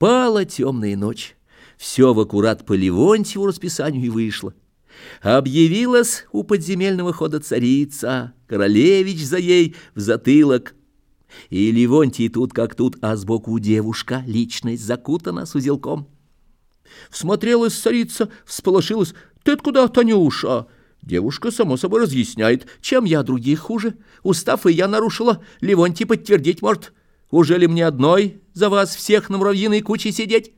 Пала темная ночь. Все в аккурат по Левонтьеву расписанию и вышло. Объявилась у подземельного хода царица, королевич за ей в затылок. И Левонтий тут как тут, а сбоку девушка, личность закутана с узелком. Всмотрелась царица, всполошилась. «Ты куда, Танюша?» Девушка, само собой, разъясняет, чем я других хуже. Устав и я нарушила, Левонтий подтвердить может. Уже ли мне одной за вас всех на муравьиной куче сидеть?»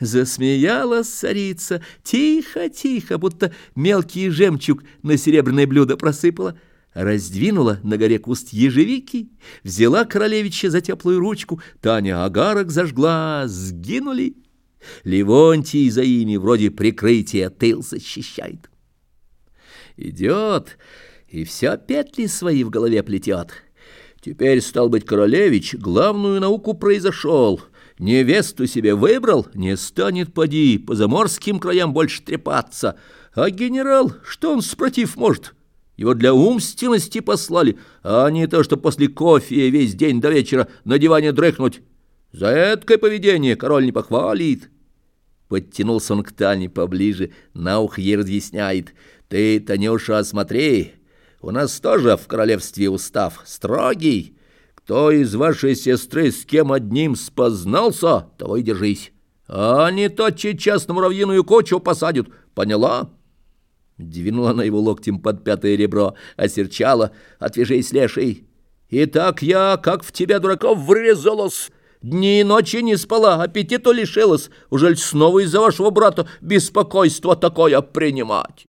Засмеялась царица, тихо-тихо, будто мелкий жемчуг на серебряное блюдо просыпала, раздвинула на горе куст ежевики, взяла королевича за теплую ручку, Таня агарок зажгла, сгинули. Ливонтий за ими вроде прикрытия тыл защищает. Идет и все петли свои в голове плетет. Теперь, стал быть, королевич главную науку произошел. Невесту себе выбрал, не станет, поди, по заморским краям больше трепаться. А генерал, что он спротив может? Его для умственности послали, а не то, что после кофе весь день до вечера на диване дрыхнуть. За эткое поведение король не похвалит. Подтянулся он к Тане поближе, на ухо ей разъясняет. Ты, Танюша, смотри, у нас тоже в королевстве устав строгий. Кто из вашей сестры с кем одним спознался, того и держись. А не то сейчас на муравьиную кочу посадят. Поняла?» Двинула на его локтем под пятое ребро, осерчала. «Отвяжись, леший! И так я, как в тебя, дураков, врезалась!» Дни и ночи не спала, аппетиту лишилась. Уже снова из-за вашего брата беспокойство такое принимать?